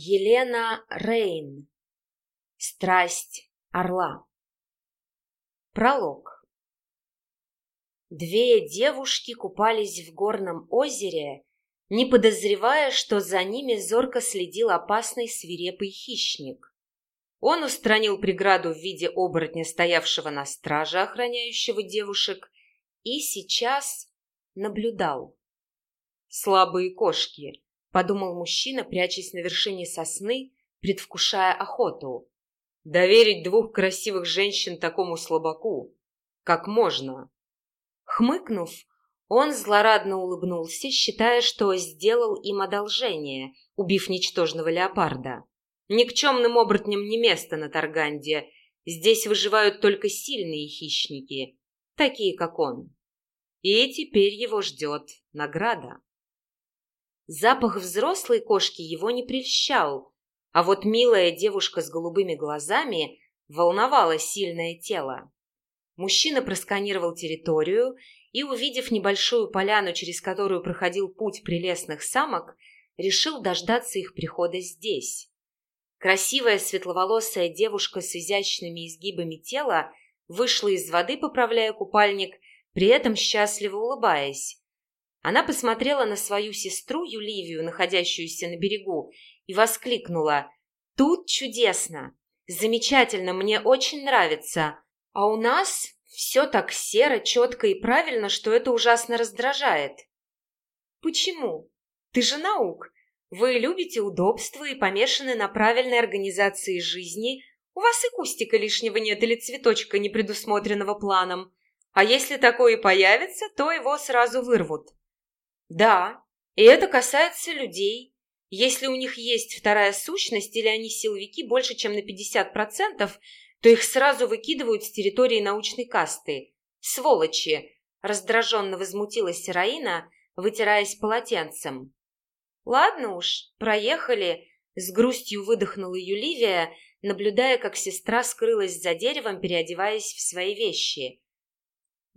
Елена Рейн. Страсть орла. Пролог. Две девушки купались в горном озере, не подозревая, что за ними зорко следил опасный свирепый хищник. Он устранил преграду в виде оборотня, стоявшего на страже, охраняющего девушек, и сейчас наблюдал. Слабые кошки, — подумал мужчина, прячась на вершине сосны, предвкушая охоту. «Доверить двух красивых женщин такому слабаку? Как можно?» Хмыкнув, он злорадно улыбнулся, считая, что сделал им одолжение, убив ничтожного леопарда. Никчемным оборотням не место на Тарганде. Здесь выживают только сильные хищники, такие как он. И теперь его ждет награда. Запах взрослой кошки его не прельщал, а вот милая девушка с голубыми глазами волновала сильное тело. Мужчина просканировал территорию и, увидев небольшую поляну, через которую проходил путь прелестных самок, решил дождаться их прихода здесь. Красивая светловолосая девушка с изящными изгибами тела вышла из воды, поправляя купальник, при этом счастливо улыбаясь. Она посмотрела на свою сестру Юливию, находящуюся на берегу, и воскликнула «Тут чудесно! Замечательно, мне очень нравится! А у нас все так серо, четко и правильно, что это ужасно раздражает». «Почему? Ты же наук. Вы любите удобство и помешаны на правильной организации жизни. У вас и кустика лишнего нет или цветочка, не предусмотренного планом. А если такое и появится, то его сразу вырвут». Да, и это касается людей. Если у них есть вторая сущность или они силовики больше, чем на 50%, то их сразу выкидывают с территории научной касты. Сволочи! Раздраженно возмутилась Раина, вытираясь полотенцем. Ладно уж, проехали. С грустью выдохнула Юливия, наблюдая, как сестра скрылась за деревом, переодеваясь в свои вещи.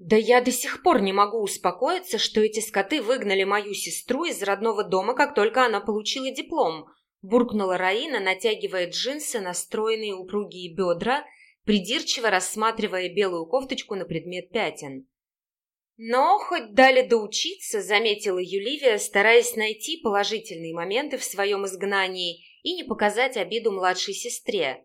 Да я до сих пор не могу успокоиться, что эти скоты выгнали мою сестру из родного дома, как только она получила диплом. Буркнула Раина, натягивая джинсы на стройные упругие бедра, придирчиво рассматривая белую кофточку на предмет пятен. Но хоть дали доучиться, заметила Юливия, стараясь найти положительные моменты в своем изгнании и не показать обиду младшей сестре.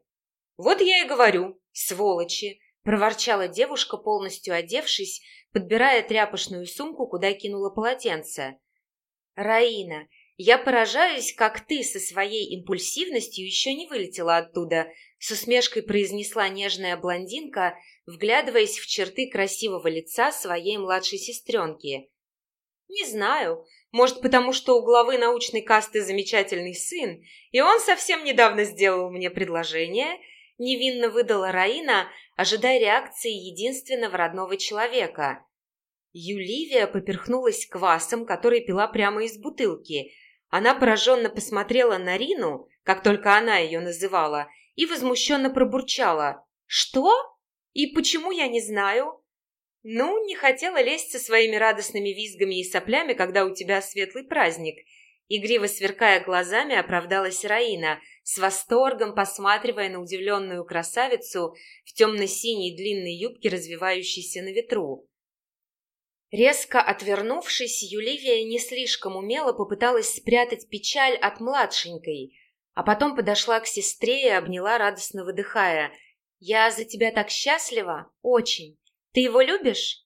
«Вот я и говорю, сволочи!» Проворчала девушка, полностью одевшись, подбирая тряпочную сумку, куда кинула полотенце. «Раина, я поражаюсь, как ты со своей импульсивностью еще не вылетела оттуда», с усмешкой произнесла нежная блондинка, вглядываясь в черты красивого лица своей младшей сестренки. «Не знаю. Может, потому что у главы научной касты замечательный сын, и он совсем недавно сделал мне предложение», невинно выдала Раина, ожидая реакции единственного родного человека. Юливия поперхнулась квасом, который пила прямо из бутылки. Она пораженно посмотрела на Рину, как только она ее называла, и возмущенно пробурчала. «Что? И почему я не знаю?» «Ну, не хотела лезть со своими радостными визгами и соплями, когда у тебя светлый праздник», Игриво сверкая глазами, оправдалась Раина, с восторгом посматривая на удивленную красавицу в темно-синей длинной юбке, развивающейся на ветру. Резко отвернувшись, Юливия не слишком умело попыталась спрятать печаль от младшенькой, а потом подошла к сестре и обняла, радостно выдыхая. «Я за тебя так счастлива! Очень! Ты его любишь?»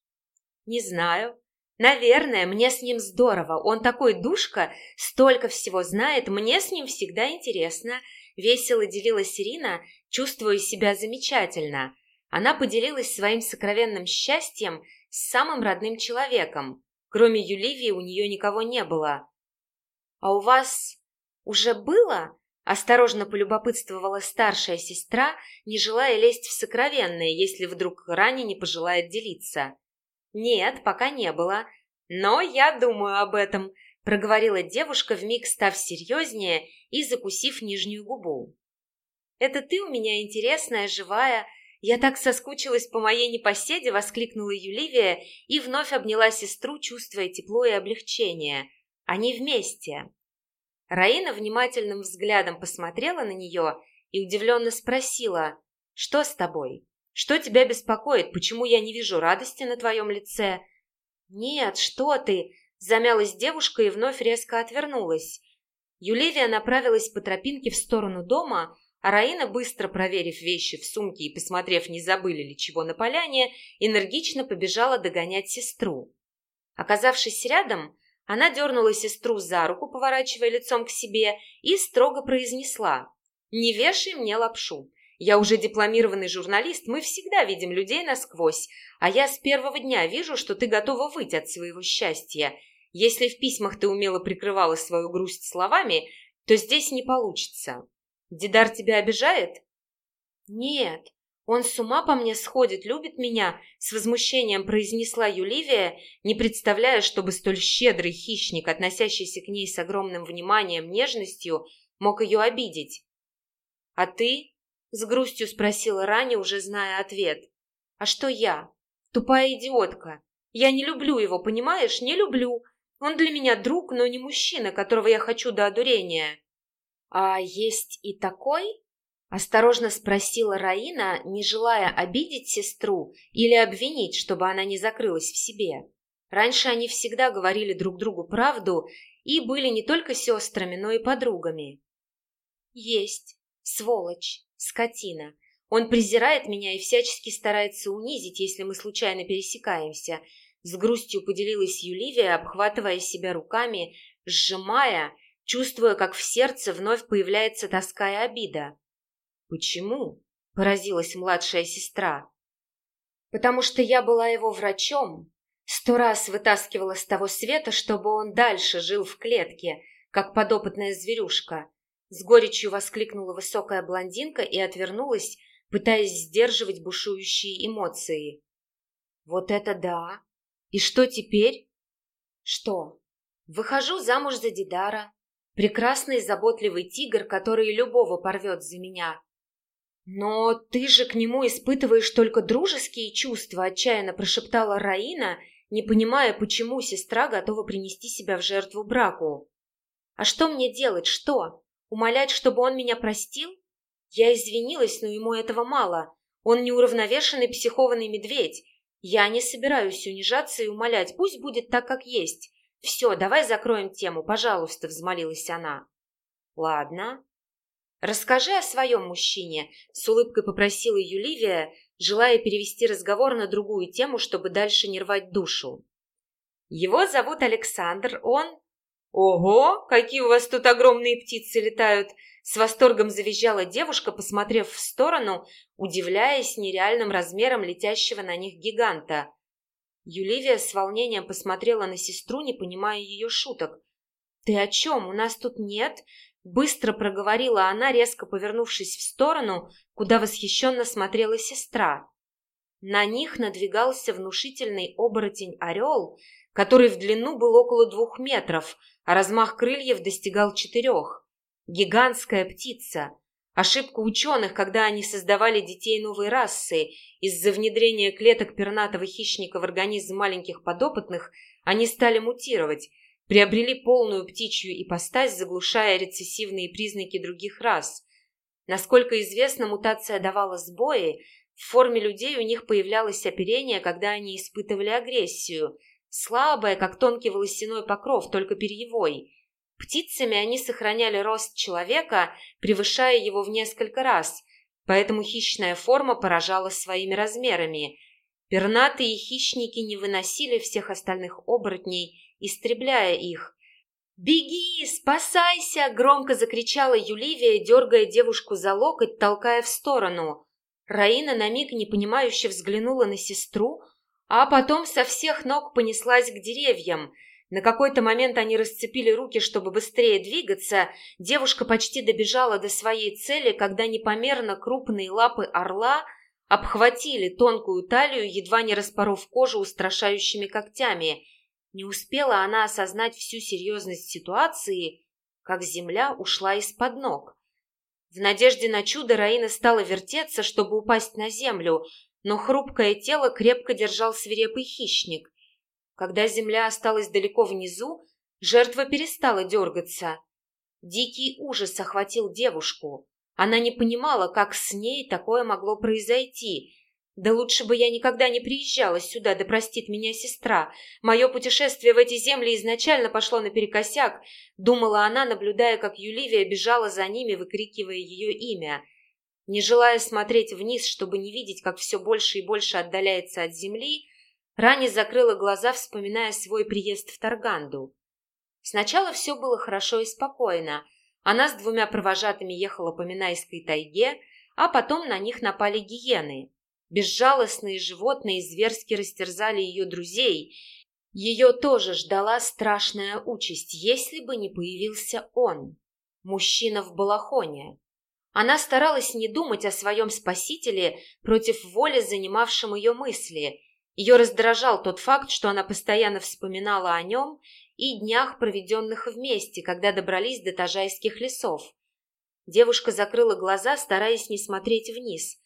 «Не знаю», Наверное, мне с ним здорово. Он такой душка, столько всего знает, мне с ним всегда интересно. Весело делилась Ирина, чувствуя себя замечательно. Она поделилась своим сокровенным счастьем с самым родным человеком. Кроме Юливии у нее никого не было. «А у вас уже было?» – осторожно полюбопытствовала старшая сестра, не желая лезть в сокровенное, если вдруг ранее не пожелает делиться. «Нет, пока не было. Но я думаю об этом», — проговорила девушка, вмиг став серьезнее и закусив нижнюю губу. «Это ты у меня интересная, живая. Я так соскучилась по моей непоседе», — воскликнула Юливия и вновь обняла сестру, чувствуя тепло и облегчение. «Они вместе». Раина внимательным взглядом посмотрела на нее и удивленно спросила, «Что с тобой? Что тебя беспокоит? Почему я не вижу радости на твоем лице?» «Нет, что ты!» – замялась девушка и вновь резко отвернулась. Юливия направилась по тропинке в сторону дома, а Раина, быстро проверив вещи в сумке и посмотрев, не забыли ли чего на поляне, энергично побежала догонять сестру. Оказавшись рядом, она дернула сестру за руку, поворачивая лицом к себе, и строго произнесла «Не вешай мне лапшу. Я уже дипломированный журналист, мы всегда видим людей насквозь, а я с первого дня вижу, что ты готова выйти от своего счастья. Если в письмах ты умело прикрывала свою грусть словами, то здесь не получится. Дидар тебя обижает? Нет, он с ума по мне сходит, любит меня, с возмущением произнесла Юливия, не представляя, чтобы столь щедрый хищник, относящийся к ней с огромным вниманием, нежностью, мог ее обидеть. А ты? С грустью спросила Раня, уже зная ответ. А что я? Тупая идиотка. Я не люблю его, понимаешь? Не люблю. Он для меня друг, но не мужчина, которого я хочу до одурения. «А есть и такой?» – осторожно спросила Раина, не желая обидеть сестру или обвинить, чтобы она не закрылась в себе. Раньше они всегда говорили друг другу правду и были не только сестрами, но и подругами. «Есть. Сволочь. Скотина. Он презирает меня и всячески старается унизить, если мы случайно пересекаемся», с грустью поделилась Юливия, обхватывая себя руками, сжимая чувствуя, как в сердце вновь появляется тоска и обида. «Почему?» – поразилась младшая сестра. «Потому что я была его врачом, сто раз вытаскивала с того света, чтобы он дальше жил в клетке, как подопытная зверюшка». С горечью воскликнула высокая блондинка и отвернулась, пытаясь сдерживать бушующие эмоции. «Вот это да! И что теперь?» «Что? Выхожу замуж за Дидара, Прекрасный заботливый тигр, который любого порвет за меня. Но ты же к нему испытываешь только дружеские чувства, отчаянно прошептала Раина, не понимая, почему сестра готова принести себя в жертву браку. А что мне делать, что? Умолять, чтобы он меня простил? Я извинилась, но ему этого мало. Он неуравновешенный психованный медведь. Я не собираюсь унижаться и умолять, пусть будет так, как есть. «Все, давай закроем тему, пожалуйста», — взмолилась она. «Ладно». «Расскажи о своем мужчине», — с улыбкой попросила Юливия, желая перевести разговор на другую тему, чтобы дальше не рвать душу. «Его зовут Александр, он...» «Ого, какие у вас тут огромные птицы летают!» С восторгом завизжала девушка, посмотрев в сторону, удивляясь нереальным размерам летящего на них гиганта. Юливия с волнением посмотрела на сестру, не понимая ее шуток. «Ты о чем? У нас тут нет?» Быстро проговорила она, резко повернувшись в сторону, куда восхищенно смотрела сестра. На них надвигался внушительный оборотень-орел, который в длину был около двух метров, а размах крыльев достигал четырех. Гигантская птица, Ошибка ученых, когда они создавали детей новой расы. Из-за внедрения клеток пернатого хищника в организм маленьких подопытных они стали мутировать, приобрели полную птичью ипостась, заглушая рецессивные признаки других рас. Насколько известно, мутация давала сбои. В форме людей у них появлялось оперение, когда они испытывали агрессию. Слабое, как тонкий волосяной покров, только перьевой – Птицами они сохраняли рост человека, превышая его в несколько раз, поэтому хищная форма поражала своими размерами. Пернатые хищники не выносили всех остальных оборотней, истребляя их. «Беги, спасайся!» – громко закричала Юливия, дергая девушку за локоть, толкая в сторону. Раина на миг непонимающе взглянула на сестру, а потом со всех ног понеслась к деревьям – на какой-то момент они расцепили руки, чтобы быстрее двигаться. Девушка почти добежала до своей цели, когда непомерно крупные лапы орла обхватили тонкую талию, едва не распоров кожу устрашающими когтями. Не успела она осознать всю серьезность ситуации, как земля ушла из-под ног. В надежде на чудо Раина стала вертеться, чтобы упасть на землю, но хрупкое тело крепко держал свирепый хищник – когда земля осталась далеко внизу, жертва перестала дергаться. Дикий ужас охватил девушку. Она не понимала, как с ней такое могло произойти. Да лучше бы я никогда не приезжала сюда, да простит меня сестра. Мое путешествие в эти земли изначально пошло наперекосяк, думала она, наблюдая, как Юливия бежала за ними, выкрикивая ее имя. Не желая смотреть вниз, чтобы не видеть, как все больше и больше отдаляется от земли, Рани закрыла глаза, вспоминая свой приезд в Тарганду. Сначала все было хорошо и спокойно. Она с двумя провожатыми ехала по Минайской тайге, а потом на них напали гиены. Безжалостные животные зверски растерзали ее друзей. Ее тоже ждала страшная участь, если бы не появился он, мужчина в балахоне. Она старалась не думать о своем спасителе против воли, занимавшем ее мысли. Ее раздражал тот факт, что она постоянно вспоминала о нем и днях, проведенных вместе, когда добрались до Тажайских лесов. Девушка закрыла глаза, стараясь не смотреть вниз.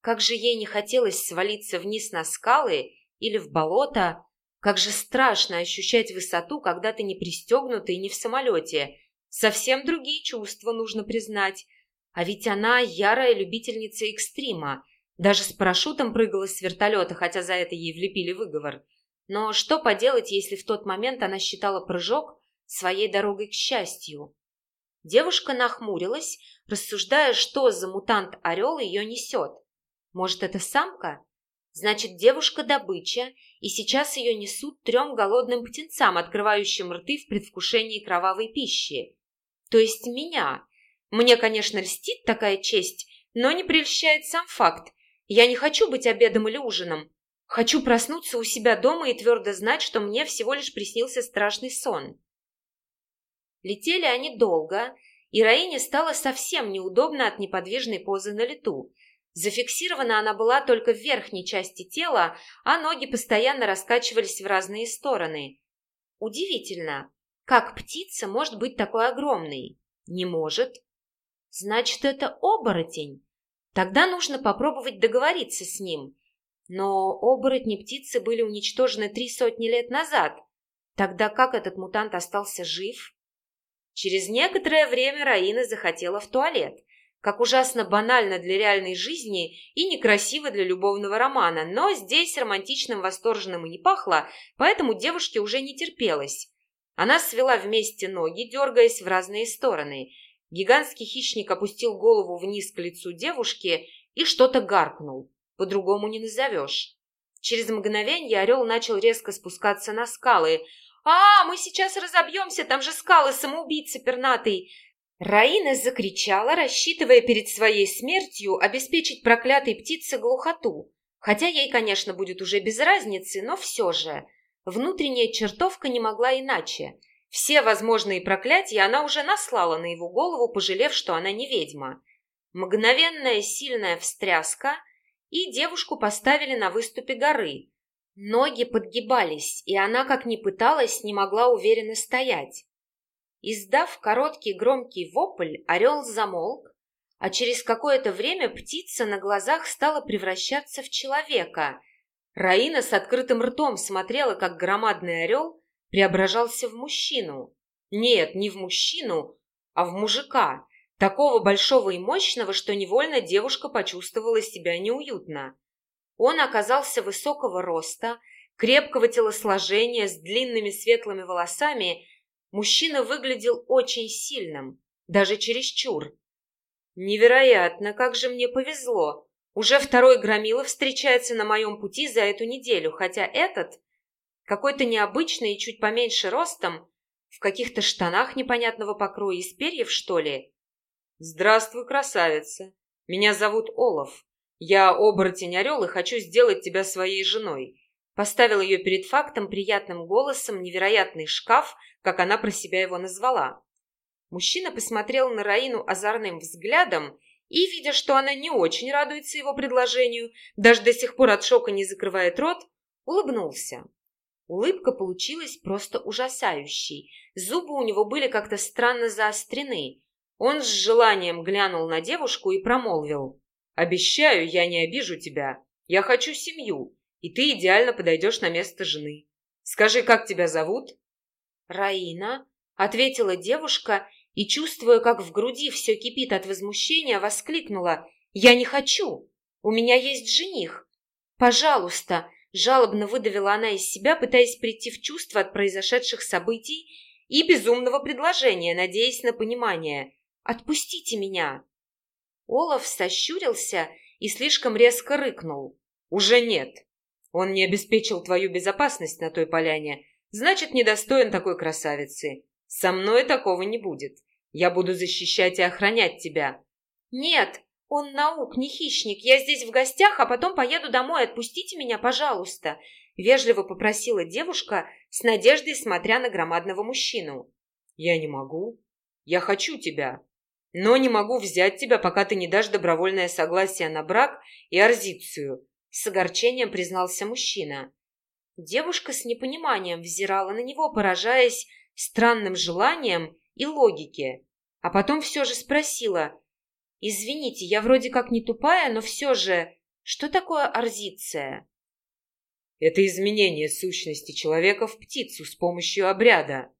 Как же ей не хотелось свалиться вниз на скалы или в болото. Как же страшно ощущать высоту, когда ты не пристегнута и не в самолете. Совсем другие чувства, нужно признать. А ведь она ярая любительница экстрима. Даже с парашютом прыгала с вертолета, хотя за это ей влепили выговор. Но что поделать, если в тот момент она считала прыжок своей дорогой к счастью? Девушка нахмурилась, рассуждая, что за мутант-орел ее несет. Может, это самка? Значит, девушка-добыча, и сейчас ее несут трем голодным птенцам, открывающим рты в предвкушении кровавой пищи. То есть меня. Мне, конечно, льстит такая честь, но не прельщает сам факт. Я не хочу быть обедом или ужином. Хочу проснуться у себя дома и твердо знать, что мне всего лишь приснился страшный сон. Летели они долго, и Раине стало совсем неудобно от неподвижной позы на лету. Зафиксирована она была только в верхней части тела, а ноги постоянно раскачивались в разные стороны. Удивительно, как птица может быть такой огромной? Не может. Значит, это оборотень. Тогда нужно попробовать договориться с ним. Но оборотни-птицы были уничтожены три сотни лет назад. Тогда как этот мутант остался жив? Через некоторое время Раина захотела в туалет. Как ужасно банально для реальной жизни и некрасиво для любовного романа, но здесь романтичным восторженным и не пахло, поэтому девушке уже не терпелось. Она свела вместе ноги, дергаясь в разные стороны. Гигантский хищник опустил голову вниз к лицу девушки и что-то гаркнул по-другому не назовешь. Через мгновенье орел начал резко спускаться на скалы. «А, мы сейчас разобьемся, там же скалы, самоубийца пернатый!» Раина закричала, рассчитывая перед своей смертью обеспечить проклятой птице глухоту. Хотя ей, конечно, будет уже без разницы, но все же. Внутренняя чертовка не могла иначе. Все возможные проклятия она уже наслала на его голову, пожалев, что она не ведьма. Мгновенная сильная встряска — и девушку поставили на выступе горы. Ноги подгибались, и она, как ни пыталась, не могла уверенно стоять. Издав короткий громкий вопль, орел замолк, а через какое-то время птица на глазах стала превращаться в человека. Раина с открытым ртом смотрела, как громадный орел преображался в мужчину. Нет, не в мужчину, а в мужика, Такого большого и мощного, что невольно девушка почувствовала себя неуютно. Он оказался высокого роста, крепкого телосложения, с длинными светлыми волосами. Мужчина выглядел очень сильным, даже чересчур. Невероятно, как же мне повезло. Уже второй громила встречается на моем пути за эту неделю, хотя этот, какой-то необычный и чуть поменьше ростом, в каких-то штанах непонятного покроя из перьев, что ли, «Здравствуй, красавица. Меня зовут Олаф. Я оборотень-орел и хочу сделать тебя своей женой». Поставил ее перед фактом приятным голосом невероятный шкаф, как она про себя его назвала. Мужчина посмотрел на Раину озорным взглядом и, видя, что она не очень радуется его предложению, даже до сих пор от шока не закрывает рот, улыбнулся. Улыбка получилась просто ужасающей. Зубы у него были как-то странно заострены, он с желанием глянул на девушку и промолвил. «Обещаю, я не обижу тебя. Я хочу семью, и ты идеально подойдешь на место жены. Скажи, как тебя зовут?» «Раина», — ответила девушка и, чувствуя, как в груди все кипит от возмущения, воскликнула «Я не хочу! У меня есть жених! Пожалуйста!» Жалобно выдавила она из себя, пытаясь прийти в чувство от произошедших событий и безумного предложения, надеясь на понимание. «Отпустите меня!» Олаф сощурился и слишком резко рыкнул. «Уже нет. Он не обеспечил твою безопасность на той поляне, значит, недостоин такой красавицы. Со мной такого не будет. Я буду защищать и охранять тебя». «Нет, он наук, не хищник. Я здесь в гостях, а потом поеду домой. Отпустите меня, пожалуйста», — вежливо попросила девушка, с надеждой смотря на громадного мужчину. «Я не могу. Я хочу тебя. Но не могу взять тебя, пока ты не дашь добровольное согласие на брак и орзицию», — с огорчением признался мужчина. Девушка с непониманием взирала на него, поражаясь странным желанием и логике, а потом все же спросила, «Извините, я вроде как не тупая, но все же, что такое орзиция?» «Это изменение сущности человека в птицу с помощью обряда».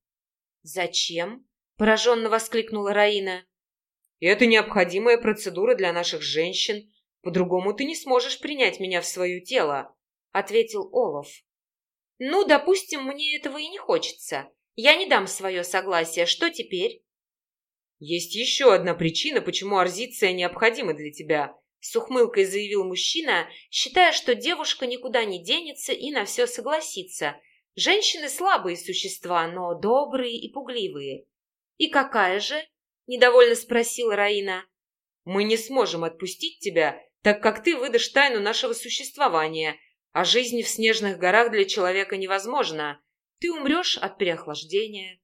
«Зачем?» – пораженно воскликнула Раина. «Это необходимая процедура для наших женщин. По-другому ты не сможешь принять меня в свое тело», – ответил Олаф. «Ну, допустим, мне этого и не хочется. Я не дам свое согласие. Что теперь?» «Есть еще одна причина, почему орзиция необходима для тебя», — с ухмылкой заявил мужчина, считая, что девушка никуда не денется и на все согласится. Женщины слабые существа, но добрые и пугливые. «И какая же?» — недовольно спросила Раина. «Мы не сможем отпустить тебя, так как ты выдашь тайну нашего существования, а жизнь в снежных горах для человека невозможна. Ты умрешь от переохлаждения».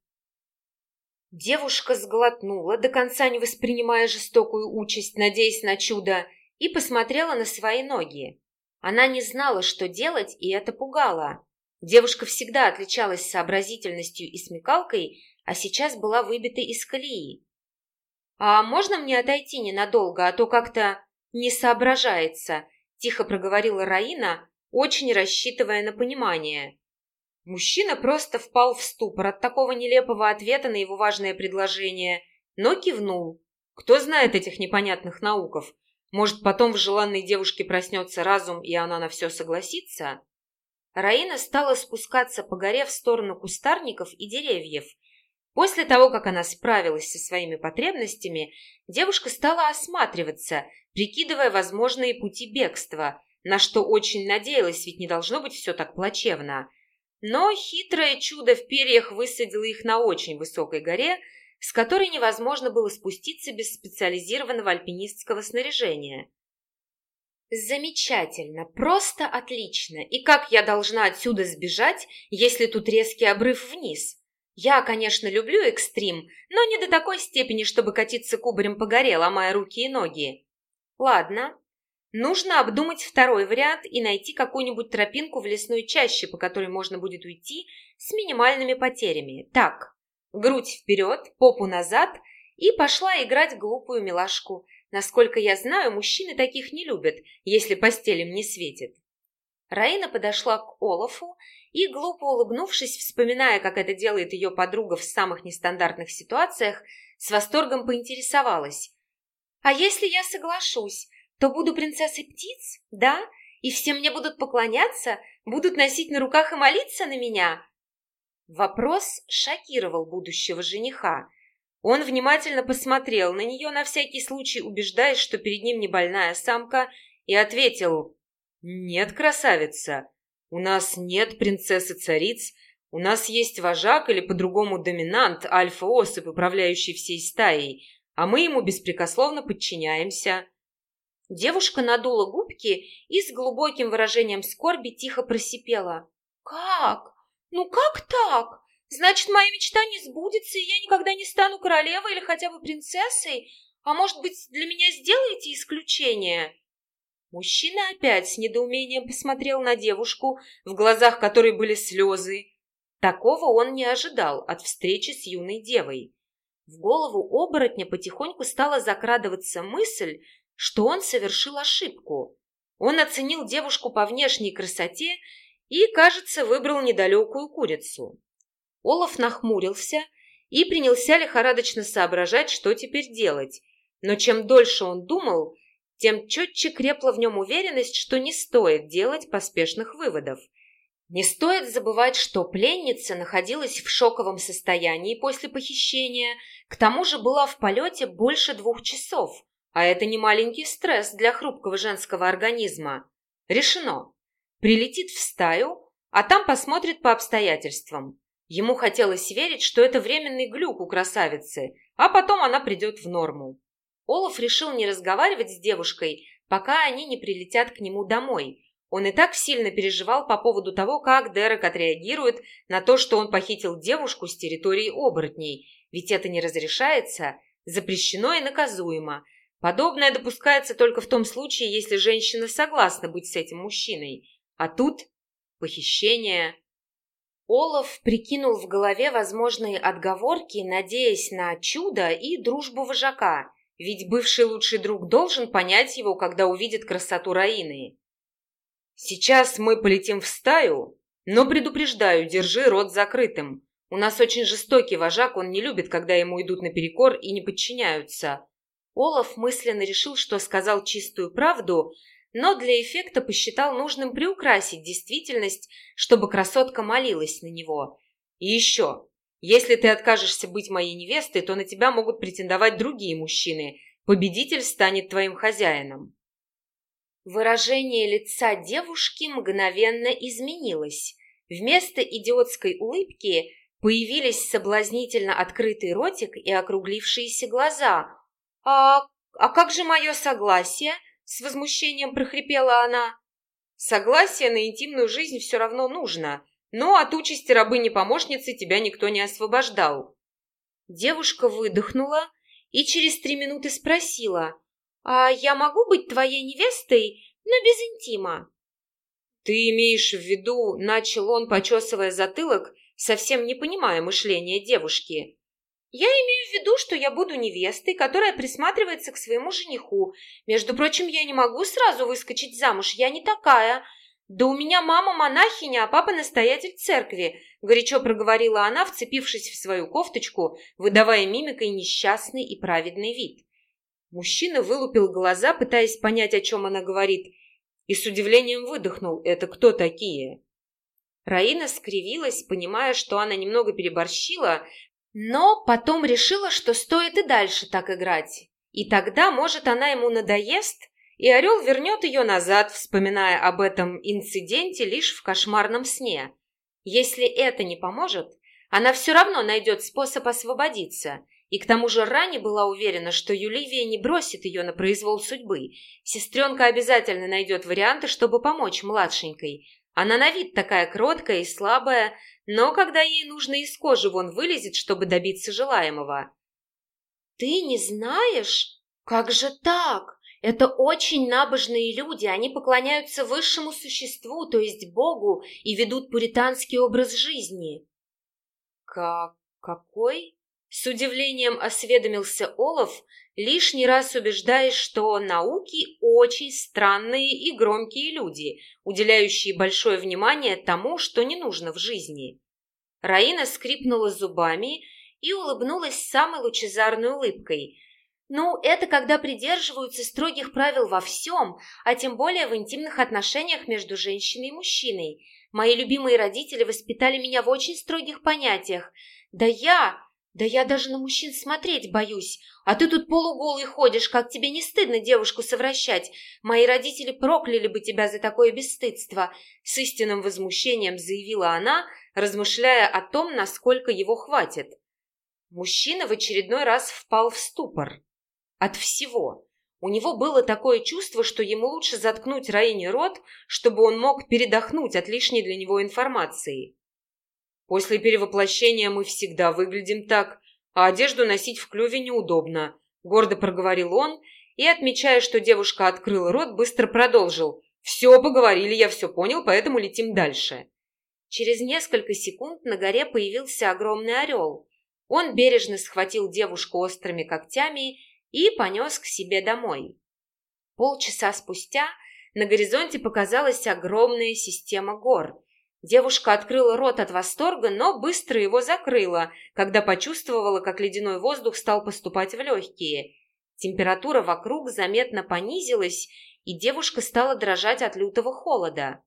Девушка сглотнула, до конца не воспринимая жестокую участь, надеясь на чудо, и посмотрела на свои ноги. Она не знала, что делать, и это пугало. Девушка всегда отличалась сообразительностью и смекалкой, а сейчас была выбита из колеи. «А можно мне отойти ненадолго, а то как-то не соображается», – тихо проговорила Раина, очень рассчитывая на понимание. Мужчина просто впал в ступор от такого нелепого ответа на его важное предложение, но кивнул. Кто знает этих непонятных науков? Может, потом в желанной девушке проснется разум, и она на все согласится? Раина стала спускаться по горе в сторону кустарников и деревьев. После того, как она справилась со своими потребностями, девушка стала осматриваться, прикидывая возможные пути бегства, на что очень надеялась, ведь не должно быть все так плачевно. Но хитрое чудо в перьях высадило их на очень высокой горе, с которой невозможно было спуститься без специализированного альпинистского снаряжения. Замечательно, просто отлично. И как я должна отсюда сбежать, если тут резкий обрыв вниз? Я, конечно, люблю экстрим, но не до такой степени, чтобы катиться кубарем по горе, ломая руки и ноги. Ладно, Нужно обдумать второй вариант и найти какую-нибудь тропинку в лесной чаще, по которой можно будет уйти с минимальными потерями. Так, грудь вперед, попу назад и пошла играть глупую милашку. Насколько я знаю, мужчины таких не любят, если постель им не светит. Раина подошла к Олафу и, глупо улыбнувшись, вспоминая, как это делает ее подруга в самых нестандартных ситуациях, с восторгом поинтересовалась. «А если я соглашусь? То буду принцессой птиц, да? И все мне будут поклоняться, будут носить на руках и молиться на меня?» Вопрос шокировал будущего жениха. Он внимательно посмотрел на нее, на всякий случай убеждаясь, что перед ним не больная самка, и ответил «Нет, красавица, у нас нет принцессы-цариц, у нас есть вожак или по-другому доминант, альфа-особь, управляющий всей стаей, а мы ему беспрекословно подчиняемся». Девушка надула губки и с глубоким выражением скорби тихо просипела. «Как? Ну как так? Значит, моя мечта не сбудется, и я никогда не стану королевой или хотя бы принцессой? А может быть, для меня сделаете исключение?» Мужчина опять с недоумением посмотрел на девушку, в глазах которой были слезы. Такого он не ожидал от встречи с юной девой. В голову оборотня потихоньку стала закрадываться мысль, что он совершил ошибку. Он оценил девушку по внешней красоте и, кажется, выбрал недалекую курицу. Олаф нахмурился и принялся лихорадочно соображать, что теперь делать. Но чем дольше он думал, тем четче крепла в нем уверенность, что не стоит делать поспешных выводов. Не стоит забывать, что пленница находилась в шоковом состоянии после похищения, к тому же была в полете больше двух часов, а это не маленький стресс для хрупкого женского организма. Решено. Прилетит в стаю, а там посмотрит по обстоятельствам. Ему хотелось верить, что это временный глюк у красавицы, а потом она придет в норму. Олаф решил не разговаривать с девушкой, пока они не прилетят к нему домой. Он и так сильно переживал по поводу того, как Дерек отреагирует на то, что он похитил девушку с территории оборотней, ведь это не разрешается, запрещено и наказуемо. Подобное допускается только в том случае, если женщина согласна быть с этим мужчиной. А тут похищение. Олаф прикинул в голове возможные отговорки, надеясь на чудо и дружбу вожака – ведь бывший лучший друг должен понять его, когда увидит красоту Раины. Сейчас мы полетим в стаю, но предупреждаю, держи рот закрытым. У нас очень жестокий вожак, он не любит, когда ему идут наперекор и не подчиняются. Олаф мысленно решил, что сказал чистую правду, но для эффекта посчитал нужным приукрасить действительность, чтобы красотка молилась на него. И еще, если ты откажешься быть моей невестой, то на тебя могут претендовать другие мужчины. Победитель станет твоим хозяином». Выражение лица девушки мгновенно изменилось. Вместо идиотской улыбки появились соблазнительно открытый ротик и округлившиеся глаза. «А, а как же мое согласие?» – с возмущением прохрипела она. «Согласие на интимную жизнь все равно нужно», но от участи рабыни-помощницы тебя никто не освобождал». Девушка выдохнула и через три минуты спросила, «А я могу быть твоей невестой, но без интима?» «Ты имеешь в виду, — начал он, почесывая затылок, совсем не понимая мышления девушки, я имею в виду, что я буду невестой, которая присматривается к своему жениху. Между прочим, я не могу сразу выскочить замуж, я не такая. «Да у меня мама монахиня, а папа настоятель церкви», – горячо проговорила она, вцепившись в свою кофточку, выдавая мимикой несчастный и праведный вид. Мужчина вылупил глаза, пытаясь понять, о чем она говорит, и с удивлением выдохнул «Это кто такие?». Раина скривилась, понимая, что она немного переборщила, но потом решила, что стоит и дальше так играть. И тогда, может, она ему надоест – и орел вернет ее назад, вспоминая об этом инциденте лишь в кошмарном сне. Если это не поможет, она все равно найдет способ освободиться. И к тому же Рани была уверена, что Юливия не бросит ее на произвол судьбы. Сестренка обязательно найдет варианты, чтобы помочь младшенькой. Она на вид такая кроткая и слабая, но когда ей нужно из кожи вон вылезет, чтобы добиться желаемого. «Ты не знаешь? Как же так?» Это очень набожные люди, они поклоняются высшему существу, то есть Богу, и ведут пуританский образ жизни. Как... какой? С удивлением осведомился Олаф, лишний раз убеждаясь, что науки очень странные и громкие люди, уделяющие большое внимание тому, что не нужно в жизни. Раина скрипнула зубами и улыбнулась самой лучезарной улыбкой – ну, это когда придерживаются строгих правил во всем, а тем более в интимных отношениях между женщиной и мужчиной. Мои любимые родители воспитали меня в очень строгих понятиях. Да я... Да я даже на мужчин смотреть боюсь. А ты тут полуголый ходишь, как тебе не стыдно девушку совращать. Мои родители прокляли бы тебя за такое бесстыдство. С истинным возмущением заявила она, размышляя о том, насколько его хватит. Мужчина в очередной раз впал в ступор. От всего. У него было такое чувство, что ему лучше заткнуть Раине рот, чтобы он мог передохнуть от лишней для него информации. После перевоплощения мы всегда выглядим так, а одежду носить в клюве неудобно, гордо проговорил он и, отмечая, что девушка открыла рот, быстро продолжил. «Все, поговорили, я все понял, поэтому летим дальше». Через несколько секунд на горе появился огромный орел. Он бережно схватил девушку острыми когтями и понес к себе домой. Полчаса спустя на горизонте показалась огромная система гор. Девушка открыла рот от восторга, но быстро его закрыла, когда почувствовала, как ледяной воздух стал поступать в легкие. Температура вокруг заметно понизилась, и девушка стала дрожать от лютого холода.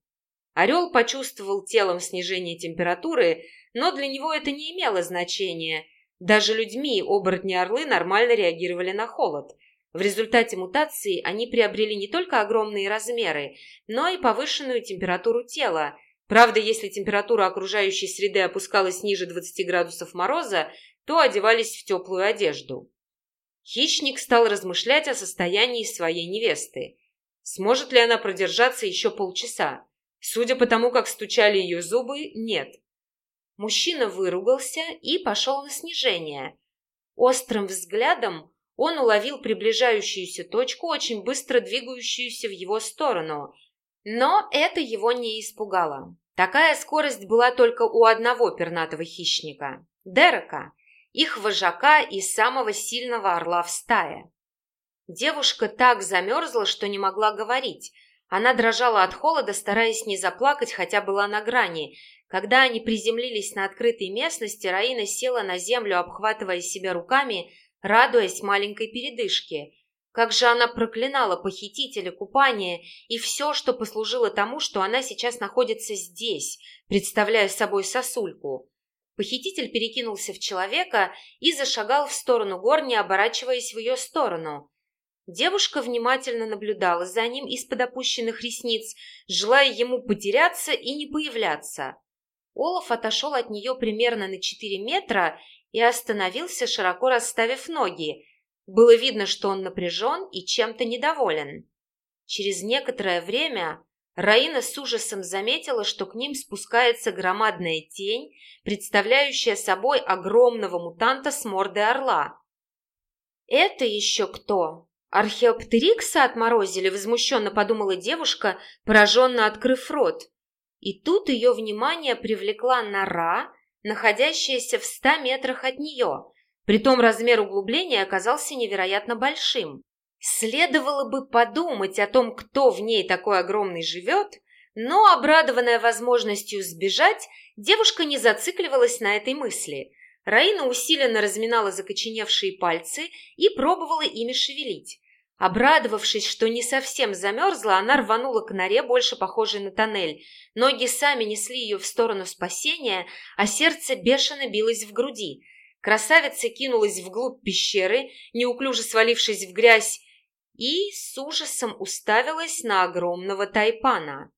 Орел почувствовал телом снижение температуры, но для него это не имело значения. Даже людьми оборотни-орлы нормально реагировали на холод. В результате мутации они приобрели не только огромные размеры, но и повышенную температуру тела – Правда, если температура окружающей среды опускалась ниже 20 градусов мороза, то одевались в теплую одежду. Хищник стал размышлять о состоянии своей невесты. Сможет ли она продержаться еще полчаса? Судя по тому, как стучали ее зубы, нет. Мужчина выругался и пошел на снижение. Острым взглядом он уловил приближающуюся точку, очень быстро двигающуюся в его сторону – но это его не испугало. Такая скорость была только у одного пернатого хищника – Дерека, их вожака и самого сильного орла в стае. Девушка так замерзла, что не могла говорить. Она дрожала от холода, стараясь не заплакать, хотя была на грани. Когда они приземлились на открытой местности, Раина села на землю, обхватывая себя руками, радуясь маленькой передышке. Как же она проклинала похитителя, купания и все, что послужило тому, что она сейчас находится здесь, представляя собой сосульку. Похититель перекинулся в человека и зашагал в сторону гор, не оборачиваясь в ее сторону. Девушка внимательно наблюдала за ним из-под опущенных ресниц, желая ему потеряться и не появляться. Олаф отошел от нее примерно на четыре метра и остановился, широко расставив ноги, было видно, что он напряжен и чем-то недоволен. Через некоторое время Раина с ужасом заметила, что к ним спускается громадная тень, представляющая собой огромного мутанта с мордой орла. «Это еще кто? Археоптерикса отморозили?» – возмущенно подумала девушка, пораженно открыв рот. И тут ее внимание привлекла нора, находящаяся в ста метрах от нее – Притом размер углубления оказался невероятно большим. Следовало бы подумать о том, кто в ней такой огромный живет, но, обрадованная возможностью сбежать, девушка не зацикливалась на этой мысли. Раина усиленно разминала закоченевшие пальцы и пробовала ими шевелить. Обрадовавшись, что не совсем замерзла, она рванула к норе, больше похожей на тоннель. Ноги сами несли ее в сторону спасения, а сердце бешено билось в груди. Красавица кинулась вглубь пещеры, неуклюже свалившись в грязь, и с ужасом уставилась на огромного тайпана.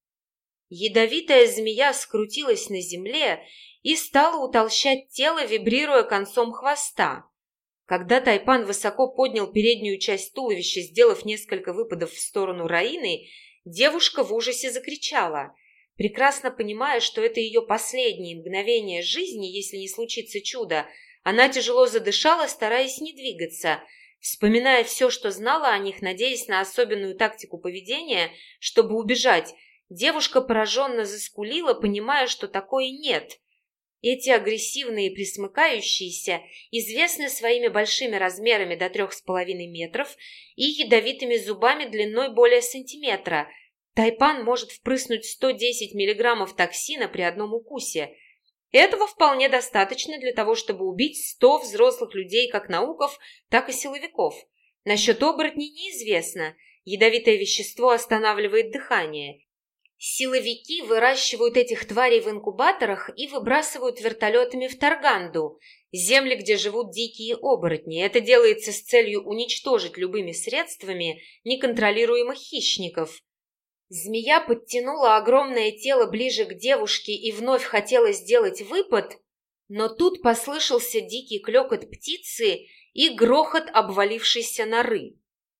Ядовитая змея скрутилась на земле и стала утолщать тело, вибрируя концом хвоста. Когда тайпан высоко поднял переднюю часть туловища, сделав несколько выпадов в сторону Раины, девушка в ужасе закричала, прекрасно понимая, что это ее последние мгновения жизни, если не случится чудо, она тяжело задышала, стараясь не двигаться, вспоминая все, что знала о них, надеясь на особенную тактику поведения, чтобы убежать. Девушка пораженно заскулила, понимая, что такое нет. Эти агрессивные присмыкающиеся известны своими большими размерами до трех с половиной метров и ядовитыми зубами длиной более сантиметра. Тайпан может впрыснуть 110 миллиграммов токсина при одном укусе – этого вполне достаточно для того, чтобы убить сто взрослых людей как науков, так и силовиков. Насчет оборотней неизвестно. Ядовитое вещество останавливает дыхание. Силовики выращивают этих тварей в инкубаторах и выбрасывают вертолетами в Тарганду, земли, где живут дикие оборотни. Это делается с целью уничтожить любыми средствами неконтролируемых хищников. Змея подтянула огромное тело ближе к девушке и вновь хотела сделать выпад, но тут послышался дикий клёкот птицы и грохот обвалившейся норы.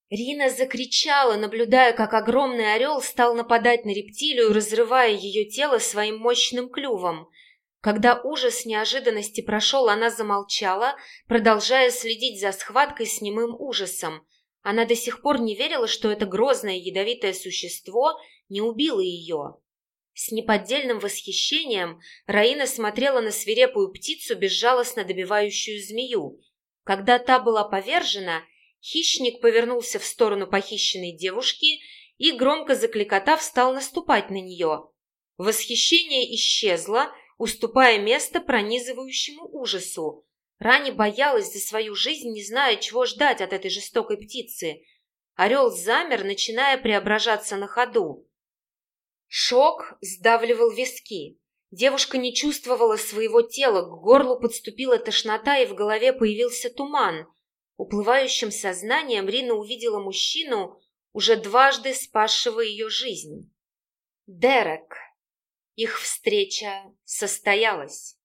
Рина закричала, наблюдая, как огромный орел стал нападать на рептилию, разрывая ее тело своим мощным клювом. Когда ужас неожиданности прошел, она замолчала, продолжая следить за схваткой с немым ужасом. Она до сих пор не верила, что это грозное ядовитое существо не убило ее. С неподдельным восхищением Раина смотрела на свирепую птицу, безжалостно добивающую змею. Когда та была повержена, хищник повернулся в сторону похищенной девушки и, громко закликотав, стал наступать на нее. Восхищение исчезло, уступая место пронизывающему ужасу. Рани боялась за свою жизнь, не зная, чего ждать от этой жестокой птицы. Орел замер, начиная преображаться на ходу. Шок сдавливал виски. Девушка не чувствовала своего тела, к горлу подступила тошнота, и в голове появился туман. Уплывающим сознанием Рина увидела мужчину, уже дважды спасшего ее жизнь. Дерек. Их встреча состоялась.